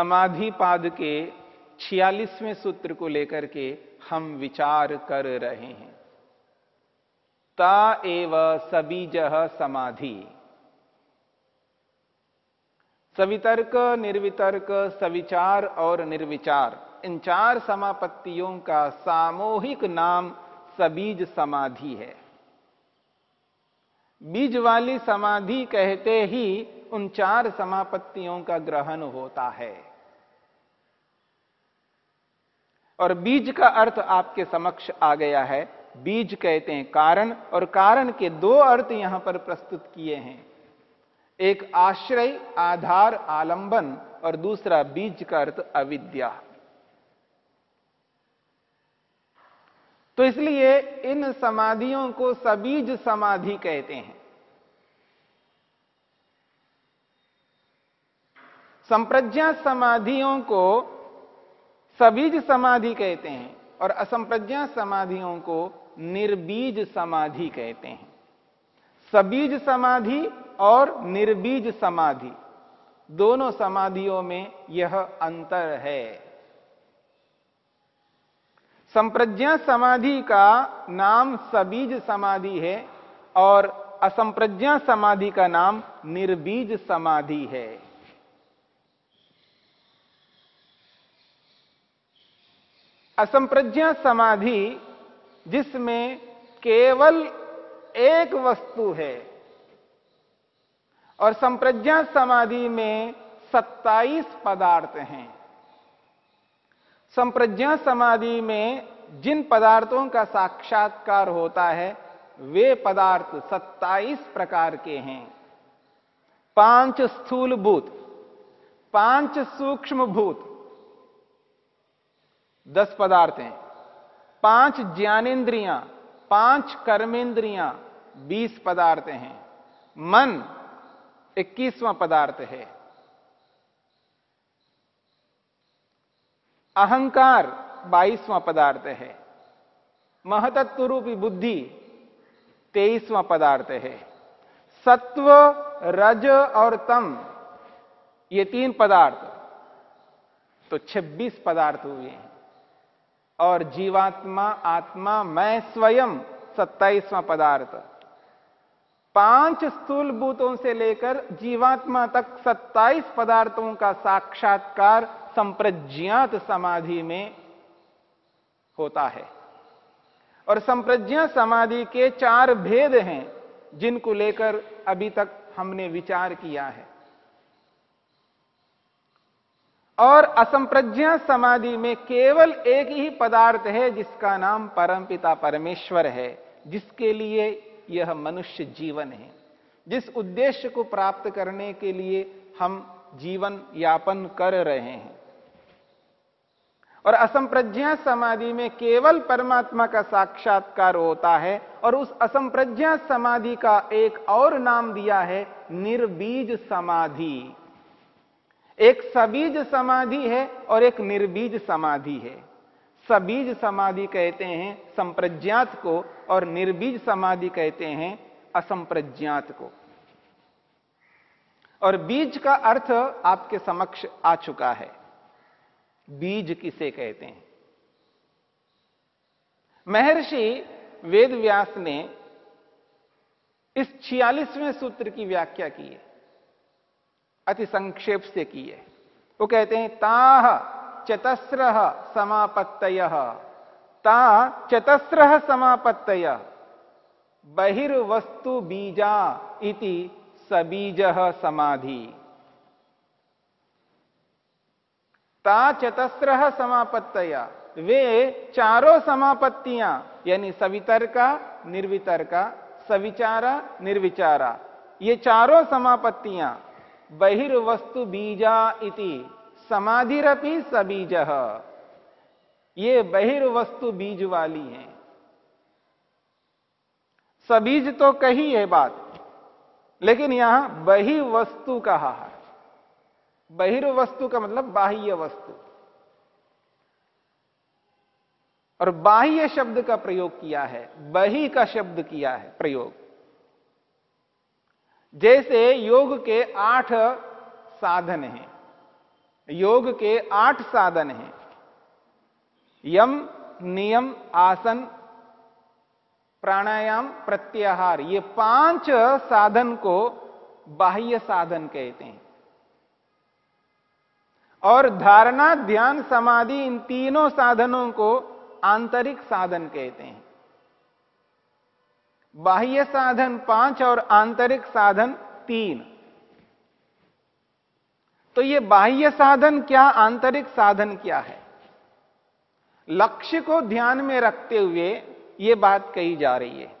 समाधि पाद के छियालीसवें सूत्र को लेकर के हम विचार कर रहे हैं। ता एव सबीज समाधि। सवितर्क, निर्वितर्क, सविचार और निर्विचार, इन चार समापत्तियों का सामूहिक नाम सबीज समाधि है। बीज वाली समाधि कहते ही उन चार समापत्तियों का ग्रहण होता है। और बीज का अर्थ आपके समक्ष आ गया है। बीज कहते हैं कारण, और कारण के दो अर्थ यहाँ पर प्रस्तुत किए हैं। एक आश्रय, आधार, आलंबन, और दूसरा बीज का अर्थ अविद्या। तो इसलिए इन समाधियों को सबीज समाधि कहते हैं। संप्रज्ञा समाधियों को सबीज समाधि कहते हैं और असंप्रज्ञा समाधियों को निर्बीज समाधि कहते हैं। सबीज समाधि और निर्बीज समाधि, दोनों समाधियों में यह अंतर है। संप्रज्ञा समाधि का नाम सबीज समाधि है और असंप्रज्ञा समाधि का नाम निर्बीज समाधि है। असंप्रज्ञा समाधि, जिसमें केवल एक वस्तु है। और संप्रज्ञा समाधि में 27 पदार्थ हैं। संप्रज्ञा समाधि में जिन पदार्थों का साक्षात्कार होता है, वे पदार्थ 27 प्रकार के हैं। पाँच स्थूल भूत पाँच सूक्ष्म भूत दस पदार्थ हैं। पाँच ज्ञानेन्द्रियाँ, पाँच कर्मेंद्रियाँ बीस पदार्थ हैं। मन इक्कीसवां पदार्थ है। अहंकार बाईसवां पदार्थ है। महतत्व रूपी बुद्धि तेईसवां पदार्थ है। सत्व, रज और तम, ये तीन पदार्थ। तो 26 पदार्थ हुए हैं। और जीवात्मा, आत्मा, मैं स्वयं, सत्ताईसवां पदार्थ। पाँच स्थूल भूतों से लेकर जीवात्मा तक 27 पदार्थों का साक्षात्कार संप्रज्ञात समाधि में होता है। और संप्रज्ञा समाधि के चार भेद हैं, जिनको लेकर अभी तक हमने विचार किया है। और असंप्रज्ञा समाधि में केवल एक ही पदार्थ है, जिसका नाम परमपिता परमेश्वर है, जिसके लिए यह मनुष्य जीवन है। जिस उद्देश्य को प्राप्त करने के लिए हम जीवन यापन कर रहे हैं। और असंप्रज्ञा समाधि में केवल परमात्मा का साक्षात्कार होता है, और उस असंप्रज्ञा समाधि का एक और नाम दिया है, निर्बीज समाधि। एक सबीज समाधि है और एक निर्बीज समाधि है। सबीज समाधि कहते हैं संप्रज्ञात को और निर्बीज समाधि कहते हैं असंप्रज्ञात को। और बीज का अर्थ आपके समक्ष आ चुका है। बीज किसे कहते हैं? महर्षि वेदव्यास ने इस छियालीसवें सूत्र की व्याख्या की है। अति संक्षेप से की है वो कहते हैं ताह चतस्र समापत्तय। ता चतस्र समापत्तय। बहिर्वस्तु बीजा इति सबीज समाधि। ता चतस्र समापत्तया। वे चारों समापत्तियाँ, यानी सवितर्का, निर्वितर्का, सविचारा, निर्विचारा, ये चारों समापत्तियाँ बहिर्वस्तु बीजा इति। समाधिरपि सबीज ये बहिर्वस्तु बीज वाली हैं। सबीज तो कही है बात, लेकिन यहाँ बही वस्तु कहा है। बहिर्वस्तु का मतलब बाह्य वस्तु। और बाह्य शब्द का प्रयोग किया है, बही का शब्द किया है प्रयोग। जैसे योग के आठ साधन हैं। योग के आठ साधन हैं। यम, नियम, आसन, प्राणायाम, प्रत्याहार, ये पाँच साधन को बाह्य साधन कहते हैं। और धारणा, ध्यान, समाधि, इन तीनों साधनों को आंतरिक साधन कहते हैं। बाह्य साधन पाँच और आंतरिक साधन तीन। तो ये बाह्य साधन क्या, आंतरिक साधन क्या है? लक्ष्य को ध्यान में रखते हुए ये बात कही जा रही है।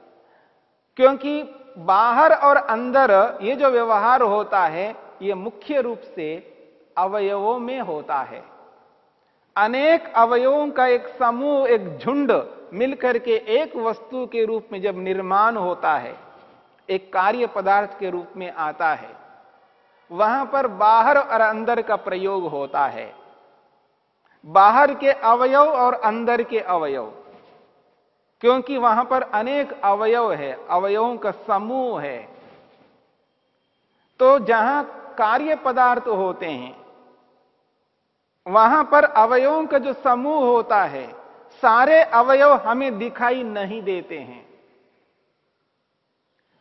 क्योंकि बाहर और अंदर ये जो व्यवहार होता है, ये मुख्य रूप से अवयवों में होता है। अनेक अवयवों का एक समूह, एक झुंड मिलकर के एक वस्तु के रूप में जब निर्माण होता है, एक कार्य पदार्थ के रूप में आता है, वहाँ पर बाहर और अंदर का प्रयोग होता है। बाहर के अवयव और अंदर के अवयव, क्योंकि वहाँ पर अनेक अवयव है, अवयवों का समूह है। तो जहाँ कार्य पदार्थ होते हैं, वहाँ पर अवयवों का जो समूह होता है सारे अवयव हमें दिखाई नहीं देते हैं।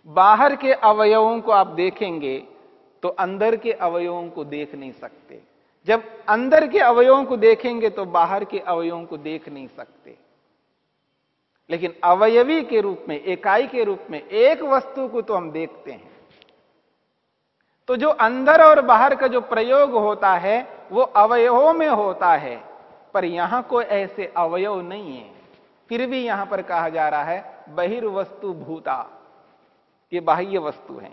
बाहर के अवयवों को आप देखेंगे तो अंदर के अवयवों को देख नहीं सकते। जब अंदर के अवयवों को देखेंगे तो बाहर के अवयवों को देख नहीं सकते। लेकिन अवयवी के रूप में इकाई के रूप में एक वस्तु को तो हम देखते हैं। तो जो अंदर और बाहर का जो प्रयोग होता है, वो अवयवों में होता है। पर यहाँ कोई ऐसे अवयव नहीं है। फिर भी यहाँ पर कहा जा रहा है, बहिर्वस्तु भूता, ये बाह्य वस्तु है।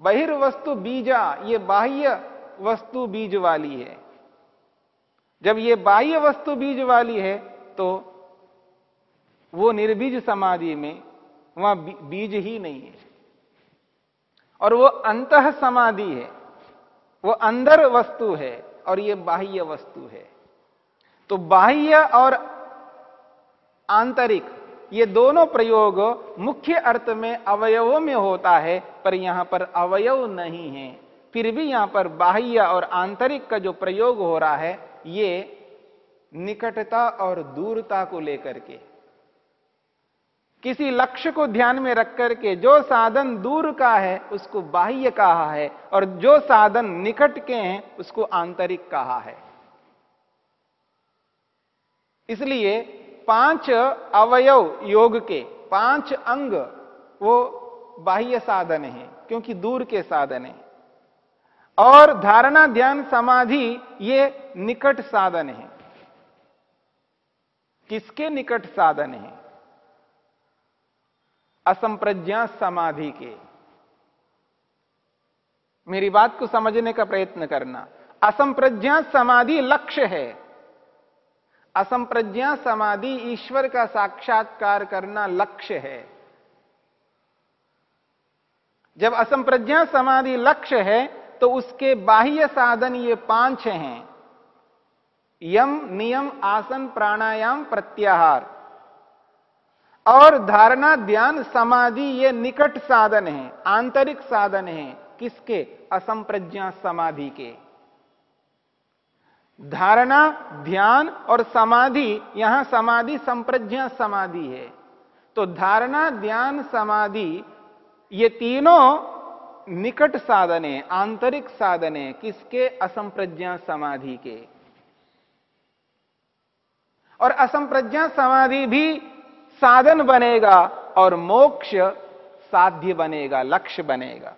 बहिर्वस्तु बीजा, ये बाह्य वस्तु बीज वाली है। जब ये बाह्य वस्तु बीज वाली है तो वो निर्बीज समाधि में वहाँ बीज ही नहीं है। और वो अंत समाधि है, वो अंदर वस्तु है। और ये बाह्य वस्तु है। तो बाह्य और आंतरिक, ये दोनों प्रयोग मुख्य अर्थ में अवयवों में होता है, पर यहाँ पर अवयव नहीं है। फिर भी यहाँ पर बाह्य और आंतरिक का जो प्रयोग हो रहा है, ये निकटता और दूरता को लेकर के। किसी लक्ष्य को ध्यान में रख करके जो साधन दूर का है, उसको बाह्य कहा है और जो साधन निकट के हैं, उसको आंतरिक कहा है। इसलिए पाँच अवयव योग के, पाँच अंग, वो बाह्य साधन है, क्योंकि दूर के साधन है। और धारणा ध्यान समाधि, ये निकट साधन है। किसके निकट साधन है? असंप्रज्ञा समाधि के। मेरी बात को समझने का प्रयत्न करना। असंप्रज्ञा समाधि लक्ष्य है। असंप्रज्ञा समाधि ईश्वर का साक्षात्कार करना लक्ष्य है। जब असंप्रज्ञा समाधि लक्ष्य है तो उसके बाह्य साधन ये पाँच हैं। यम, नियम, आसन, प्राणायाम, प्रत्याहार। और धारणा ध्यान समाधि ये निकट साधन है, आंतरिक साधन है। किसके? असंप्रज्ञा समाधि के। धारणा, ध्यान और समाधि, यहाँ समाधि, संप्रज्ञा समाधि है। तो धारणा, ध्यान, समाधि, ये तीनों निकट साधने आंतरिक साधन किसके? असंप्रज्ञा समाधि के। और असंप्रज्ञा समाधि भी साधन बनेगा और मोक्ष साध्य बनेगा, लक्ष्य बनेगा।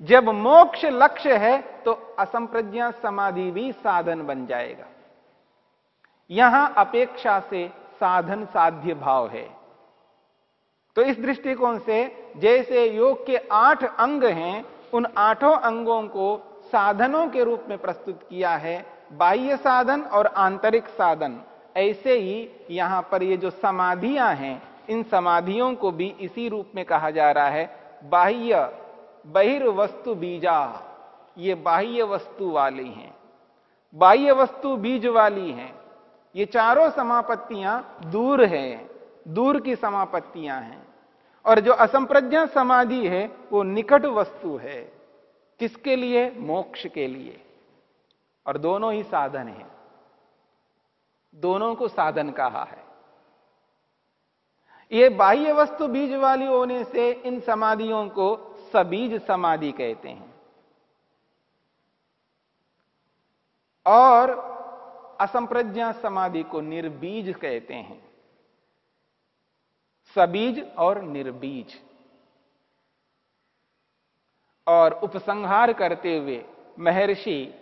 जब मोक्ष लक्ष्य है तो असंप्रज्ञा समाधि भी साधन बन जाएगा। यहाँ अपेक्षा से साधन साध्य भाव है। तो इस दृष्टिकोण से जैसे योग के आठ अंग हैं, उन आठों अंगों को साधनों के रूप में प्रस्तुत किया है, बाह्य साधन और आंतरिक साधन। ऐसे ही यहाँ पर ये जो समाधियाँ हैं, इन समाधियों को भी इसी रूप में कहा जा रहा है, बाह्य बहिर्वस्तु बीजा। ये बाह्य वस्तु वाली हैं। बाह्य वस्तु बीज वाली हैं। ये चारों समापत्तियाँ दूर हैं, दूर की समापत्तियाँ हैं। और जो असंप्रज्ञा समाधि है, वो निकट वस्तु है, किसके लिए? मोक्ष के लिए। और दोनों ही साधन हैं। दोनों को साधन कहा है। ये बाह्य वस्तु बीज वाली होने से इन समाधियों को सबीज समाधि कहते हैं। और असंप्रज्ञा समाधि को निर्बीज कहते हैं। सबीज और निर्बीज। और उपसंहार करते हुए महर्षि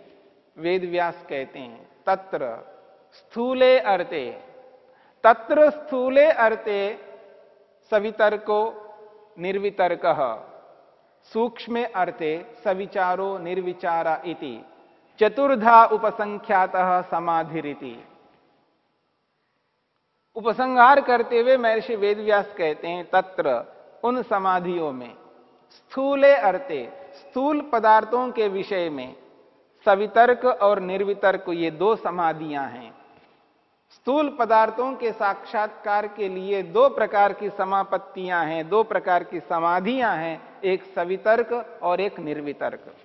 वेदव्यास कहते हैं, तत्र स्थूले अर्थे तत्र स्थूले अर्थे सवितर्को निर्वितर्क। सूक्ष्म अर्थे सविचारो निर्विचारा इति। चतुर्धा उपसंख्यात समाधिरिति। उपसंहार करते हुए महर्षि वेदव्यास कहते हैं, तत्र, उन समाधियों में, स्थूले अर्थे स्थूल पदार्थों के विषय में, सवितर्क और निर्वितर्क, ये दो समाधियाँ हैं। स्थूल पदार्थों के साक्षात्कार के लिए दो प्रकार की समापत्तियाँ हैं, दो प्रकार की समाधियाँ हैं, एक सवितर्क और एक निर्वितर्क।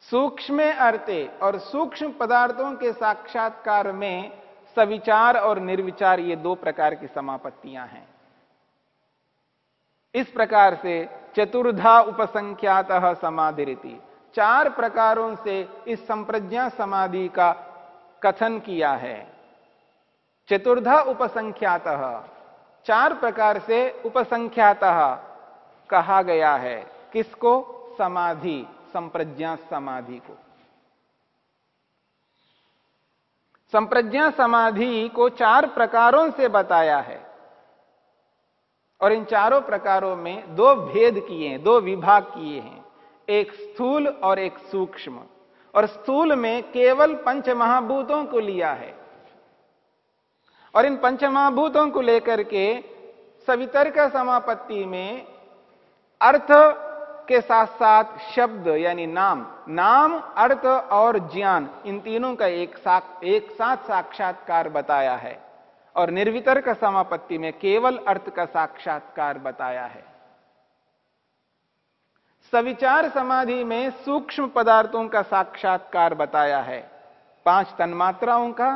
सूक्ष्म अर्थे और सूक्ष्म पदार्थों के साक्षात्कार में सविचार और निर्विचार ये दो प्रकार की समापत्तियाँ हैं। इस प्रकार से चतुर्धा उपसंख्यात समाधि चार प्रकारों से इस संप्रज्ञा समाधि का कथन किया है। चतुर्धा उपसंख्यात। चार प्रकार से उपसंख्यात कहा गया है। किसको? समाधि, संप्रज्ञा समाधि को। संप्रज्ञा समाधि को चार प्रकारों से बताया है। और इन चारों प्रकारों में दो भेद किए हैं, दो विभाग किए हैं। एक स्थूल और एक सूक्ष्म। और स्थूल में केवल पंच महाभूतों को लिया है। और इन पंचमहाभूतों को लेकर के सवितर्क समापत्ति में अर्थ के साथ साथ शब्द यानी नाम नाम, अर्थ और ज्ञान, इन तीनों का एक साथ एक साथ साक्षात्कार बताया है। और निर्वितर्क समापत्ति में केवल अर्थ का साक्षात्कार बताया है। सविचार समाधि में सूक्ष्म पदार्थों का साक्षात्कार बताया है। पाँच तन्मात्राओं का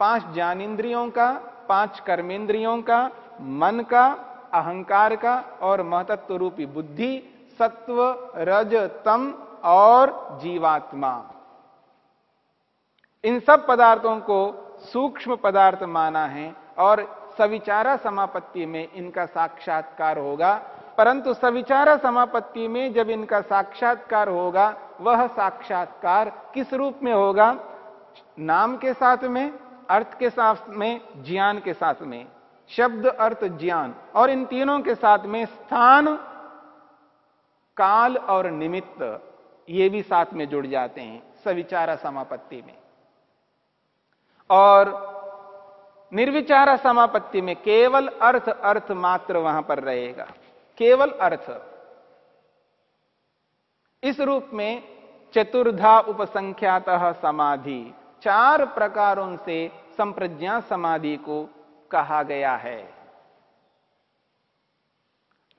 पाँच ज्ञानेन्द्रियों का, पाँच कर्मेंद्रियों का, मन का, अहंकार का और महतत्व रूपी बुद्धि, सत्व, रज, तम और जीवात्मा। इन सब पदार्थों को सूक्ष्म पदार्थ माना है और सविचारा समापत्ति में इनका साक्षात्कार होगा। परंतु सविचारा समापत्ति में जब इनका साक्षात्कार होगा, वह साक्षात्कार किस रूप में होगा? नाम के साथ में अर्थ के साथ में, ज्ञान के साथ में, शब्द, अर्थ, ज्ञान, और इन तीनों के साथ में स्थान, काल और निमित्त, ये भी साथ में जुड़ जाते हैं, सविचारा समापत्ति में। और निर्विचारा समापत्ति में केवल अर्थ अर्थ मात्र वहाँ पर रहेगा। केवल अर्थ। इस रूप में चतुर्धा उपसंख्यात समाधि। चार प्रकारों से संप्रज्ञा समाधि को कहा गया है।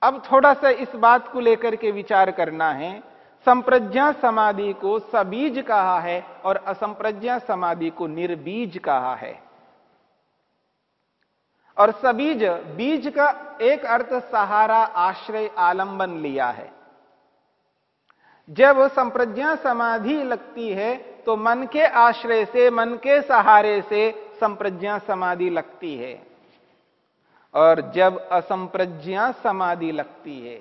अब थोड़ा सा इस बात को लेकर के विचार करना है। संप्रज्ञा समाधि को सबीज कहा है और असंप्रज्ञा समाधि को निर्बीज कहा है। और सबीज, बीज का एक अर्थ सहारा आश्रय आलंबन लिया है। जब संप्रज्ञा समाधि लगती है तो मन के आश्रय से, मन के सहारे से संप्रज्ञा समाधि लगती है। और जब असंप्रज्ञा समाधि लगती है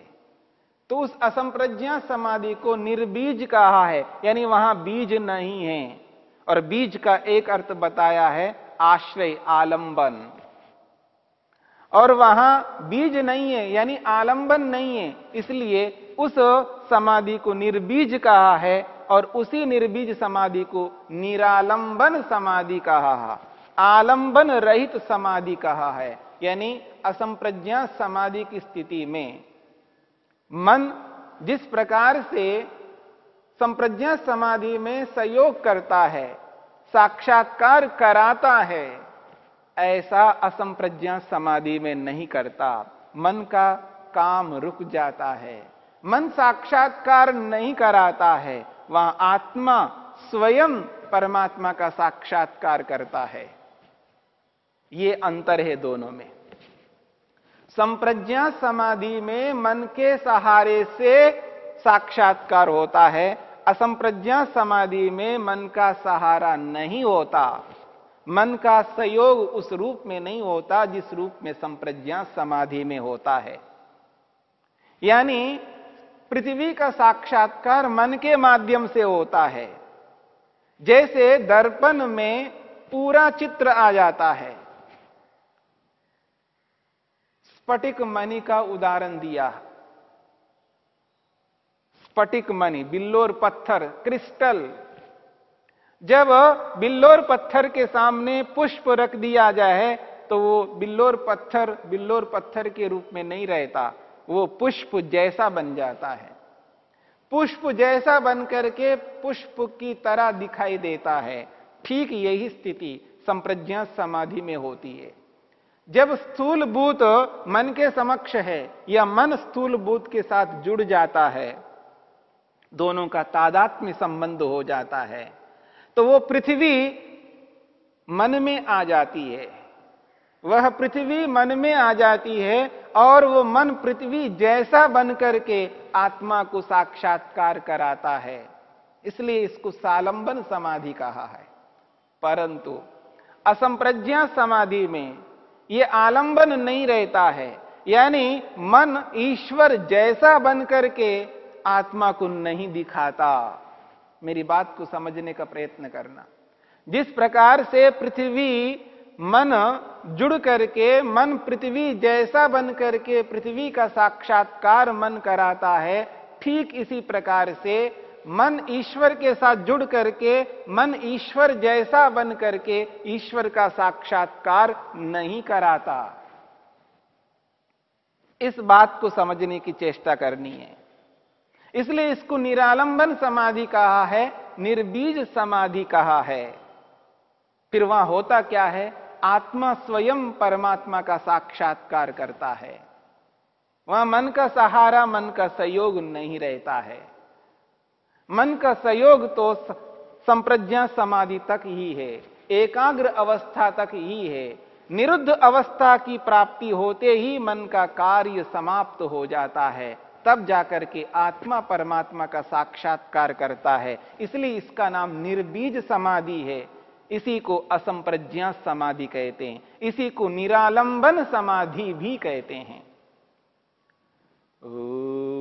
तो उस असंप्रज्ञा समाधि को निर्बीज कहा है, यानी वहाँ बीज नहीं है। और बीज का एक अर्थ बताया है, आश्रय, आलंबन। और वहाँ बीज नहीं है, यानी आलंबन नहीं है, इसलिए उस समाधि को निर्बीज कहा है और उसी निर्बीज समाधि को निरालंबन समाधि कहा है। आलंबन रहित समाधि कहा है, यानी असंप्रज्ञा समाधि की स्थिति में। मन जिस प्रकार से संप्रज्ञा समाधि में सहयोग करता है, साक्षात्कार कराता है, ऐसा असंप्रज्ञा समाधि में नहीं करता। मन का काम रुक जाता है। मन साक्षात्कार नहीं कराता है। वहाँ आत्मा स्वयं परमात्मा का साक्षात्कार करता है। ये अंतर है दोनों में। संप्रज्ञा समाधि में मन के सहारे से साक्षात्कार होता है। असंप्रज्ञा समाधि में मन का सहारा नहीं होता। मन का सहयोग उस रूप में नहीं होता जिस रूप में संप्रज्ञा समाधि में होता है। यानी पृथ्वी का साक्षात्कार मन के माध्यम से होता है। जैसे दर्पण में पूरा चित्र आ जाता है। स्फटिक मणि का उदाहरण दिया। स्फटिक मणि, बिल्लोर पत्थर, क्रिस्टल। जब बिल्लोर पत्थर के सामने पुष्प रख दिया जाए तो वो बिल्लोर पत्थर बिल्लोर पत्थर के रूप में नहीं रहता। वो पुष्प जैसा बन जाता है। पुष्प जैसा बन करके पुष्प की तरह दिखाई देता है। ठीक यही स्थिति संप्रज्ञा समाधि में होती है। जब स्थूल भूत मन के समक्ष है या मन स्थूल भूत के साथ जुड़ जाता है, दोनों का तादात्म्य संबंध हो जाता है तो वो पृथ्वी मन में आ जाती है। वह पृथ्वी मन में आ जाती है और वो मन पृथ्वी जैसा बन करके आत्मा को साक्षात्कार कराता है। इसलिए इसको सालंबन समाधि कहा है। परंतु असंप्रज्ञा समाधि में ये आलंबन नहीं रहता है। यानी मन ईश्वर जैसा बन करके आत्मा को नहीं दिखाता। मेरी बात को समझने का प्रयत्न करना। जिस प्रकार से पृथ्वी मन जुड़ करके, मन पृथ्वी जैसा बन करके, पृथ्वी का साक्षात्कार मन कराता है, ठीक इसी प्रकार से मन ईश्वर के साथ जुड़ करके, मन ईश्वर जैसा बन करके ईश्वर का साक्षात्कार नहीं कराता। इस बात को समझने की चेष्टा करनी है। इसलिए इसको निरालंबन समाधि कहा है, निर्बीज समाधि कहा है। फिर वहाँ होता क्या है? आत्मा स्वयं परमात्मा का साक्षात्कार करता है। वहाँ मन का सहारा, मन का सहयोग नहीं रहता है। मन का सहयोग तो संप्रज्ञा समाधि तक ही है, एकाग्र अवस्था तक ही है। निरुद्ध अवस्था की प्राप्ति होते ही मन का कार्य समाप्त हो जाता है। तब जाकर के आत्मा परमात्मा का साक्षात्कार करता है। इसलिए इसका नाम निर्बीज समाधि है। इसी को असंप्रज्ञा समाधि कहते हैं। इसी को निरालंबन समाधि भी कहते हैं। शान्ति